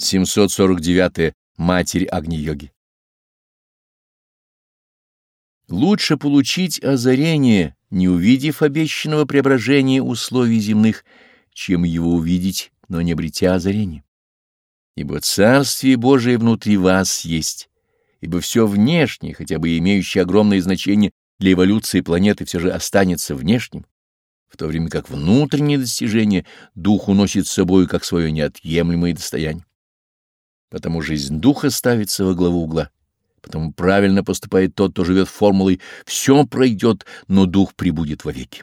749. Матерь Агни-йоги. Лучше получить озарение, не увидев обещанного преображения условий земных, чем его увидеть, но не обретя озарения. Ибо Царствие Божие внутри вас есть, ибо все внешнее, хотя бы имеющее огромное значение для эволюции планеты, все же останется внешним, в то время как внутреннее достижение дух уносит с собой как свое неотъемлемое достояние. Потому жизнь духа ставится во главу угла. Потому правильно поступает тот, кто живет формулой «все пройдет, но дух прибудет вовеки».